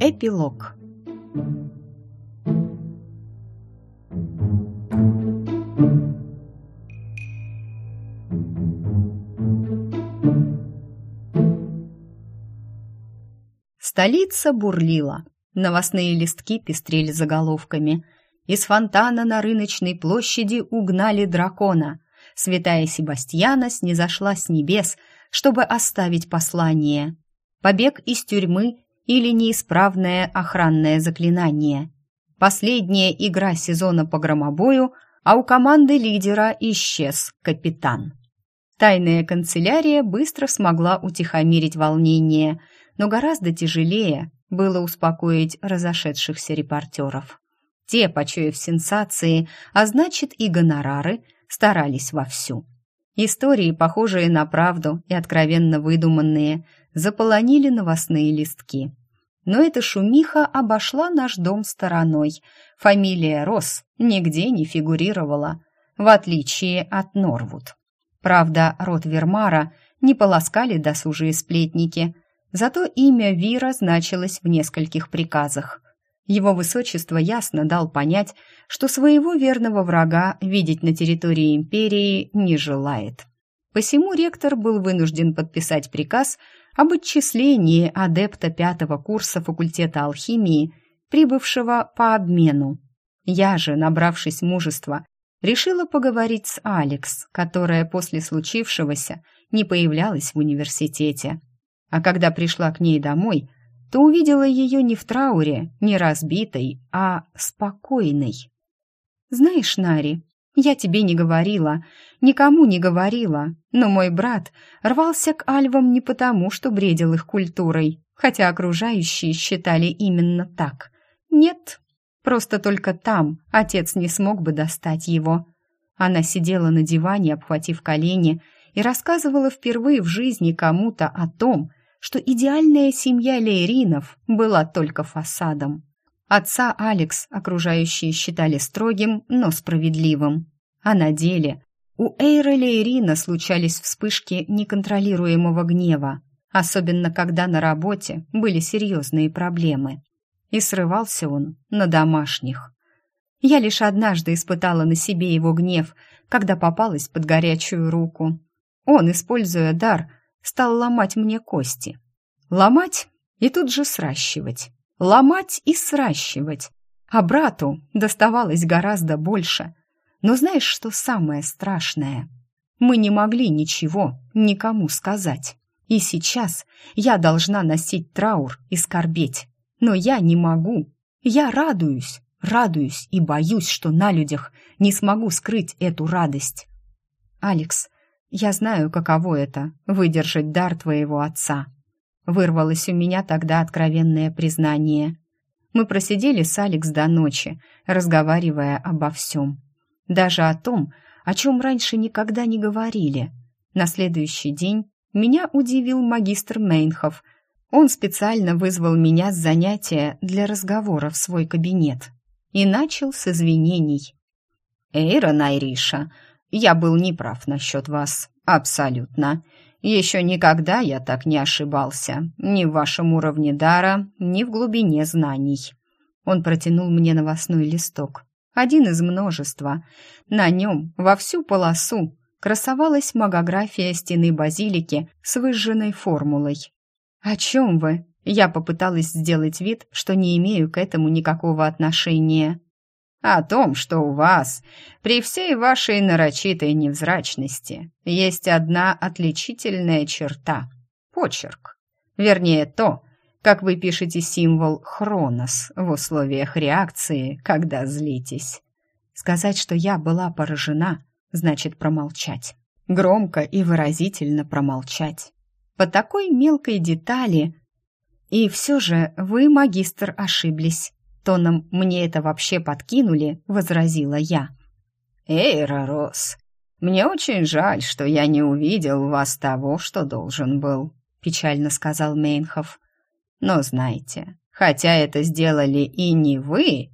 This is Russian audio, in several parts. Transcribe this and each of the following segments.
Эпилог Столица бурлила. Новостные листки пестрели заголовками. Из фонтана на рыночной площади угнали дракона. Святая Себастьяна снизошла с небес, чтобы оставить послание. Побег из тюрьмы или неисправное охранное заклинание. Последняя игра сезона по громобою, а у команды лидера исчез капитан. Тайная канцелярия быстро смогла утихомирить волнение, но гораздо тяжелее было успокоить разошедшихся репортеров. Те, почуяв сенсации, а значит и гонорары, старались вовсю. Истории, похожие на правду и откровенно выдуманные, заполонили новостные листки. Но эта шумиха обошла наш дом стороной. Фамилия Росс нигде не фигурировала, в отличие от Норвуд. Правда, род Вермара не полоскали досужие сплетники, зато имя Вира значилось в нескольких приказах. Его высочество ясно дал понять, что своего верного врага видеть на территории империи не желает. Посему ректор был вынужден подписать приказ об отчислении адепта пятого курса факультета алхимии, прибывшего по обмену. Я же, набравшись мужества, решила поговорить с Алекс, которая после случившегося не появлялась в университете. А когда пришла к ней домой, то увидела ее не в трауре, не разбитой, а спокойной. «Знаешь, Нари, я тебе не говорила, никому не говорила, но мой брат рвался к альвам не потому, что бредил их культурой, хотя окружающие считали именно так. Нет, просто только там отец не смог бы достать его. Она сидела на диване, обхватив колени, и рассказывала впервые в жизни кому-то о том, что идеальная семья Лейринов была только фасадом. Отца Алекс окружающие считали строгим, но справедливым. А на деле у Эйра Лейрина случались вспышки неконтролируемого гнева, особенно когда на работе были серьезные проблемы. И срывался он на домашних. Я лишь однажды испытала на себе его гнев, когда попалась под горячую руку. Он, используя дар, стал ломать мне кости. Ломать и тут же сращивать ломать и сращивать. А брату доставалось гораздо больше. Но знаешь, что самое страшное? Мы не могли ничего никому сказать. И сейчас я должна носить траур и скорбеть. Но я не могу. Я радуюсь, радуюсь и боюсь, что на людях не смогу скрыть эту радость. Алекс, я знаю, каково это — выдержать дар твоего отца. Вырвалось у меня тогда откровенное признание. Мы просидели с Алекс до ночи, разговаривая обо всем. Даже о том, о чем раньше никогда не говорили. На следующий день меня удивил магистр Мейнхов. Он специально вызвал меня с занятия для разговора в свой кабинет и начал с извинений. «Эйра Найриша, я был неправ насчет вас. Абсолютно. Еще никогда я так не ошибался, ни в вашем уровне дара, ни в глубине знаний. Он протянул мне новостной листок, один из множества. На нем во всю полосу красовалась магография стены базилики с выжженной формулой. «О чем вы?» Я попыталась сделать вид, что не имею к этому никакого отношения о том, что у вас, при всей вашей нарочитой невзрачности, есть одна отличительная черта — почерк. Вернее, то, как вы пишете символ «хронос» в условиях реакции, когда злитесь. Сказать, что я была поражена, значит промолчать. Громко и выразительно промолчать. По такой мелкой детали... И все же вы, магистр, ошиблись. Тоном «мне это вообще подкинули», — возразила я. «Эй, Ророс, мне очень жаль, что я не увидел вас того, что должен был», — печально сказал Мейнхов. «Но знаете, хотя это сделали и не вы...»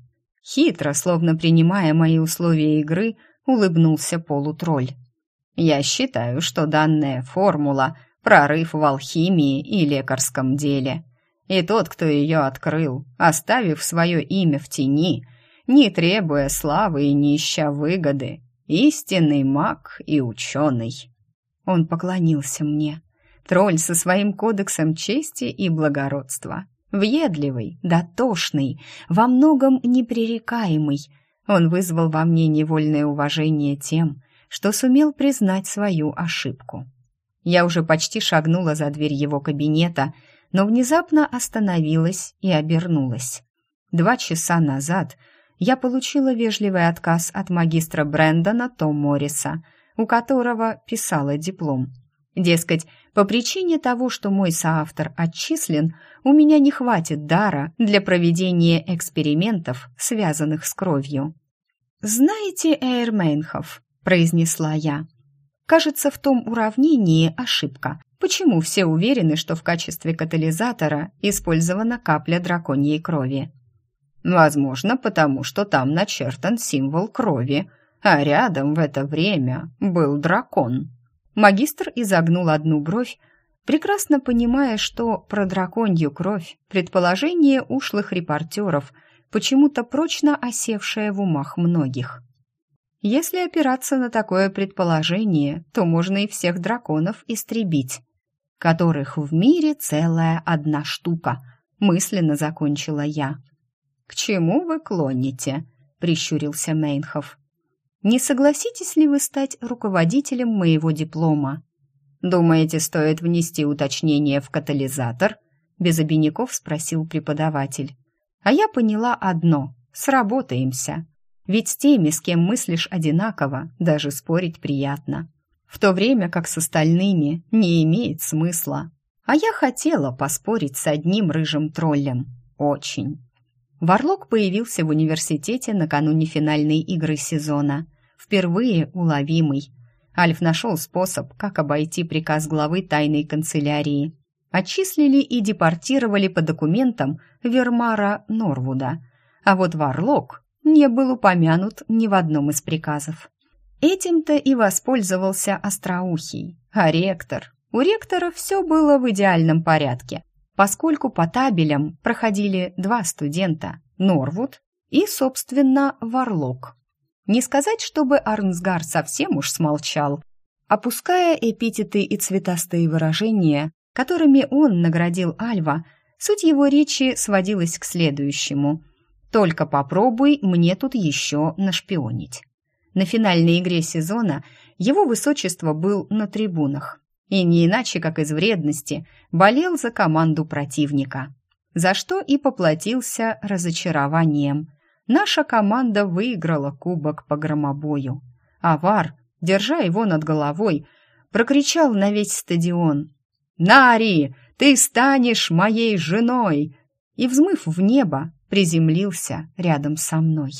Хитро, словно принимая мои условия игры, улыбнулся полутролль. «Я считаю, что данная формула прорыв в алхимии и лекарском деле. И тот, кто ее открыл, оставив свое имя в тени, не требуя славы и не ища выгоды, истинный маг и ученый. Он поклонился мне. Тролль со своим кодексом чести и благородства. Въедливый, дотошный, во многом непререкаемый. Он вызвал во мне невольное уважение тем, что сумел признать свою ошибку. Я уже почти шагнула за дверь его кабинета, но внезапно остановилась и обернулась. Два часа назад я получила вежливый отказ от магистра Брэндона Том Морриса, у которого писала диплом. Дескать, по причине того, что мой соавтор отчислен, у меня не хватит дара для проведения экспериментов, связанных с кровью. «Знаете, Эйрмейнхоф», — произнесла я, Кажется, в том уравнении ошибка. Почему все уверены, что в качестве катализатора использована капля драконьей крови? Возможно, потому что там начертан символ крови, а рядом в это время был дракон. Магистр изогнул одну бровь, прекрасно понимая, что про драконью кровь предположение ушлых репортеров почему-то прочно осевшее в умах многих. Если опираться на такое предположение, то можно и всех драконов истребить, которых в мире целая одна штука, мысленно закончила я. К чему вы клоните? прищурился Мейнхоф. Не согласитесь ли вы стать руководителем моего диплома? Думаете, стоит внести уточнение в катализатор? без обиняков спросил преподаватель. А я поняла одно: сработаемся. Ведь с теми, с кем мыслишь одинаково, даже спорить приятно. В то время как с остальными не имеет смысла. А я хотела поспорить с одним рыжим троллем. Очень. Варлок появился в университете накануне финальной игры сезона. Впервые уловимый. Альф нашел способ, как обойти приказ главы тайной канцелярии. Отчислили и депортировали по документам Вермара Норвуда. А вот Варлок не был упомянут ни в одном из приказов. Этим-то и воспользовался Остроухий, а ректор... У ректора все было в идеальном порядке, поскольку по табелям проходили два студента – Норвуд и, собственно, Варлок. Не сказать, чтобы Арнсгар совсем уж смолчал, опуская эпитеты и цветастые выражения, которыми он наградил Альва, суть его речи сводилась к следующему – только попробуй мне тут еще нашпионить. На финальной игре сезона его высочество был на трибунах. И не иначе, как из вредности, болел за команду противника. За что и поплатился разочарованием. Наша команда выиграла кубок по громобою. А Вар, держа его над головой, прокричал на весь стадион. «Нари, ты станешь моей женой!» И, взмыв в небо, приземлился рядом со мной.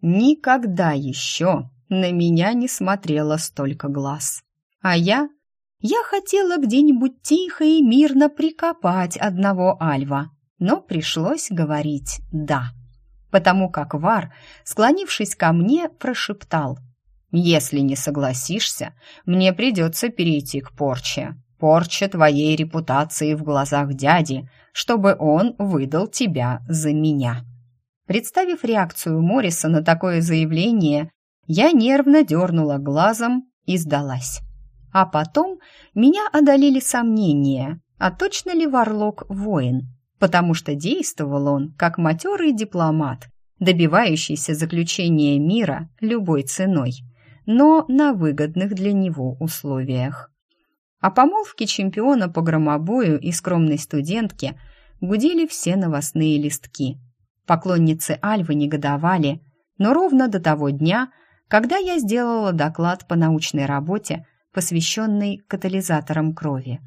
Никогда еще на меня не смотрело столько глаз. А я... Я хотела где-нибудь тихо и мирно прикопать одного альва, но пришлось говорить «да», потому как Вар, склонившись ко мне, прошептал «Если не согласишься, мне придется перейти к порче. Порча твоей репутации в глазах дяди, чтобы он выдал тебя за меня». Представив реакцию Морриса на такое заявление, я нервно дернула глазом и сдалась. А потом меня одолели сомнения, а точно ли Варлок воин, потому что действовал он как матерый дипломат, добивающийся заключения мира любой ценой, но на выгодных для него условиях. О помолвке чемпиона по громобою и скромной студентки гудели все новостные листки. Поклонницы Альвы негодовали, но ровно до того дня, когда я сделала доклад по научной работе, посвященной катализаторам крови.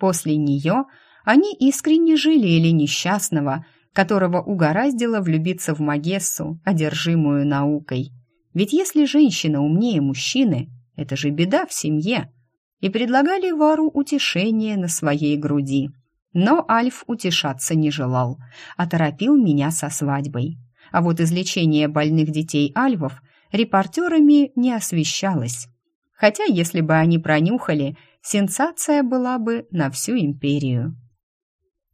После нее они искренне жалели несчастного, которого угораздило влюбиться в Магессу, одержимую наукой. Ведь если женщина умнее мужчины, это же беда в семье – и предлагали Вару утешение на своей груди. Но Альф утешаться не желал, а торопил меня со свадьбой. А вот излечение больных детей альвов репортерами не освещалось. Хотя, если бы они пронюхали, сенсация была бы на всю империю.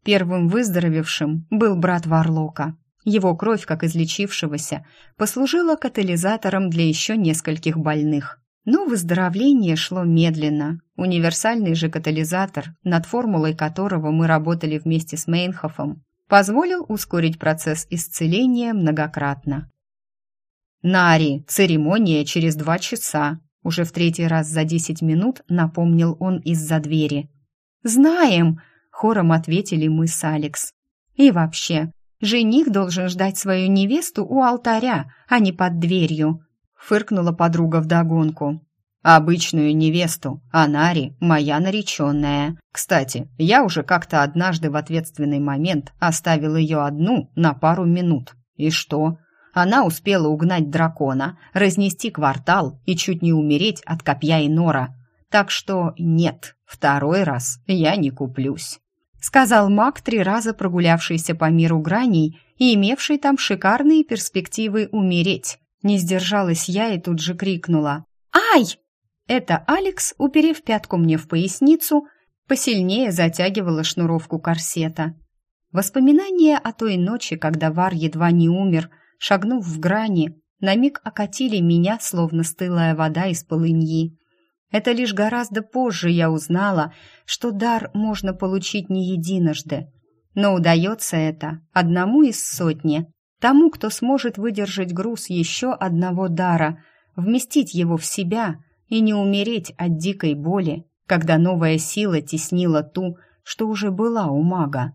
Первым выздоровевшим был брат Варлока. Его кровь, как излечившегося, послужила катализатором для еще нескольких больных. Но выздоровление шло медленно. Универсальный же катализатор, над формулой которого мы работали вместе с Мейнхофом, позволил ускорить процесс исцеления многократно. «Нари, церемония через два часа», уже в третий раз за десять минут напомнил он из-за двери. «Знаем!» — хором ответили мы с Алекс. «И вообще, жених должен ждать свою невесту у алтаря, а не под дверью», — фыркнула подруга вдогонку. «Обычную невесту, а Нари — моя нареченная. Кстати, я уже как-то однажды в ответственный момент оставил ее одну на пару минут. И что? Она успела угнать дракона, разнести квартал и чуть не умереть от копья и нора. Так что нет, второй раз я не куплюсь», — сказал маг, три раза прогулявшийся по миру граней и имевший там шикарные перспективы умереть. Не сдержалась я и тут же крикнула «Ай!». Это Алекс, уперев пятку мне в поясницу, посильнее затягивала шнуровку корсета. Воспоминания о той ночи, когда Вар едва не умер — шагнув в грани, на миг окатили меня, словно стылая вода из полыньи. Это лишь гораздо позже я узнала, что дар можно получить не единожды. Но удается это одному из сотни, тому, кто сможет выдержать груз еще одного дара, вместить его в себя и не умереть от дикой боли, когда новая сила теснила ту, что уже была у мага.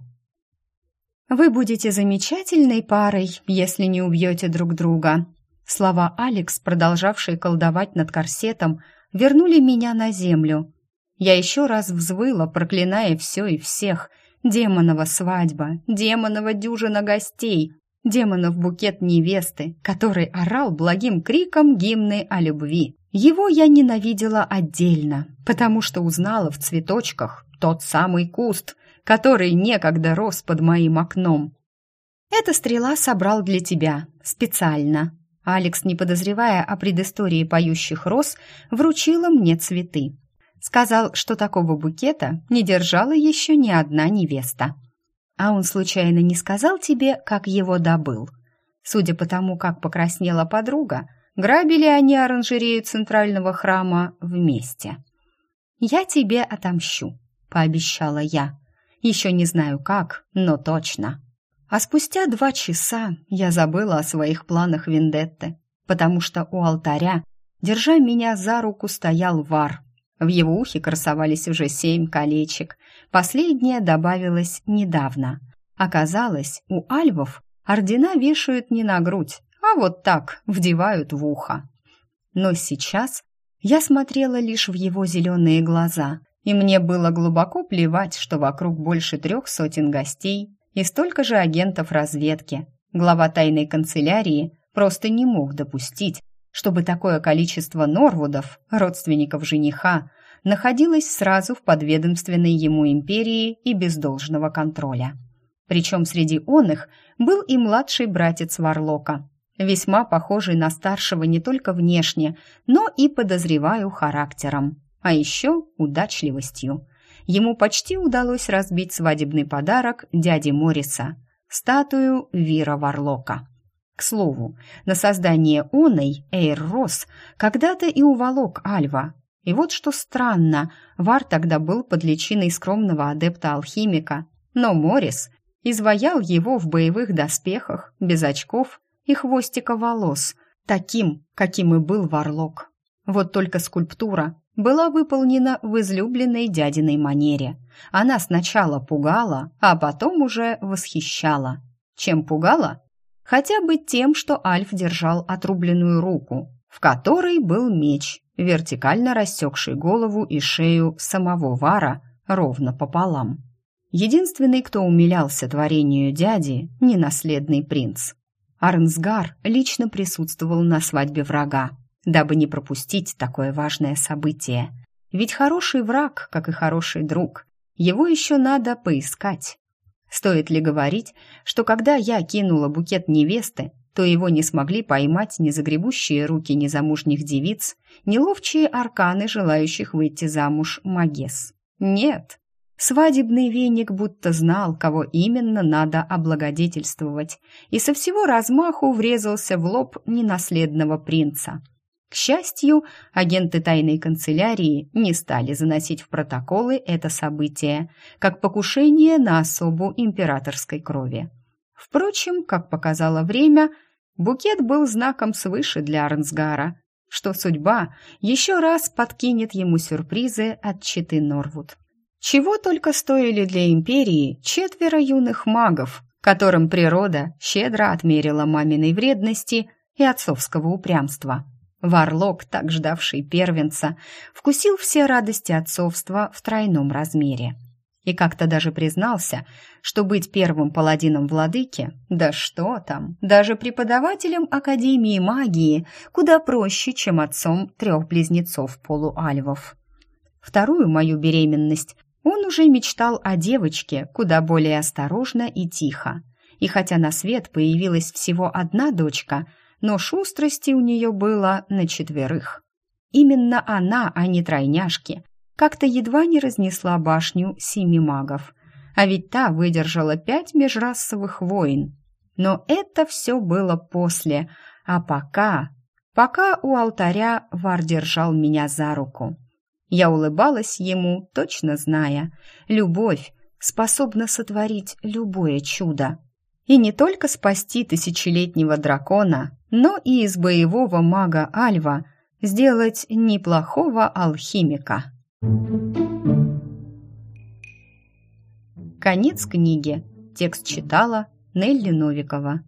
Вы будете замечательной парой, если не убьете друг друга. Слова Алекс, продолжавшей колдовать над корсетом, вернули меня на землю. Я еще раз взвыла, проклиная все и всех. Демонова свадьба, демонова дюжина гостей, демонов букет невесты, который орал благим криком гимны о любви. Его я ненавидела отдельно, потому что узнала в цветочках тот самый куст, который некогда рос под моим окном. Эта стрела собрал для тебя, специально. Алекс, не подозревая о предыстории поющих роз, вручила мне цветы. Сказал, что такого букета не держала еще ни одна невеста. А он случайно не сказал тебе, как его добыл? Судя по тому, как покраснела подруга, грабили они оранжерею центрального храма вместе. «Я тебе отомщу», — пообещала я. Еще не знаю как, но точно. А спустя два часа я забыла о своих планах Вендетты, потому что у алтаря, держа меня за руку, стоял Вар. В его ухе красовались уже семь колечек. Последнее добавилось недавно. Оказалось, у альвов ордена вешают не на грудь, а вот так вдевают в ухо. Но сейчас я смотрела лишь в его зеленые глаза, и мне было глубоко плевать, что вокруг больше трех сотен гостей и столько же агентов разведки. Глава тайной канцелярии просто не мог допустить, чтобы такое количество Норвудов, родственников жениха, находилось сразу в подведомственной ему империи и без должного контроля. Причем среди он их был и младший братец Варлока, весьма похожий на старшего не только внешне, но и, подозреваю, характером а еще удачливостью. Ему почти удалось разбить свадебный подарок дяди Мориса – статую Вира Варлока. К слову, на создание оной Эйр Рос когда-то и уволок Альва. И вот что странно, Вар тогда был под личиной скромного адепта-алхимика, но Морис изваял его в боевых доспехах, без очков и хвостика волос, таким, каким и был Варлок. Вот только скульптура была выполнена в излюбленной дядиной манере. Она сначала пугала, а потом уже восхищала. Чем пугала? Хотя бы тем, что Альф держал отрубленную руку, в которой был меч, вертикально рассекший голову и шею самого Вара ровно пополам. Единственный, кто умилялся творению дяди, ненаследный принц. Арнсгар лично присутствовал на свадьбе врага, дабы не пропустить такое важное событие. Ведь хороший враг, как и хороший друг, его еще надо поискать. Стоит ли говорить, что когда я кинула букет невесты, то его не смогли поймать ни загребущие руки незамужних девиц, ни ловчие арканы, желающих выйти замуж магес. Нет, свадебный веник будто знал, кого именно надо облагодетельствовать, и со всего размаху врезался в лоб ненаследного принца. К счастью, агенты тайной канцелярии не стали заносить в протоколы это событие, как покушение на особу императорской крови. Впрочем, как показало время, букет был знаком свыше для Арнсгара, что судьба еще раз подкинет ему сюрпризы от Читы Норвуд. Чего только стоили для империи четверо юных магов, которым природа щедро отмерила маминой вредности и отцовского упрямства. Варлок, так ждавший первенца, вкусил все радости отцовства в тройном размере. И как-то даже признался, что быть первым паладином владыки, да что там, даже преподавателем Академии магии куда проще, чем отцом трех близнецов-полуальвов. Вторую мою беременность он уже мечтал о девочке куда более осторожно и тихо. И хотя на свет появилась всего одна дочка – но шустрости у нее было на четверых. Именно она, а не тройняшки, как-то едва не разнесла башню семи магов. А ведь та выдержала пять межрасовых войн. Но это все было после, а пока... Пока у алтаря Вар держал меня за руку. Я улыбалась ему, точно зная, любовь способна сотворить любое чудо. И не только спасти тысячелетнего дракона, но и из боевого мага Альва сделать неплохого алхимика. Конец книги. Текст читала Нелли Новикова.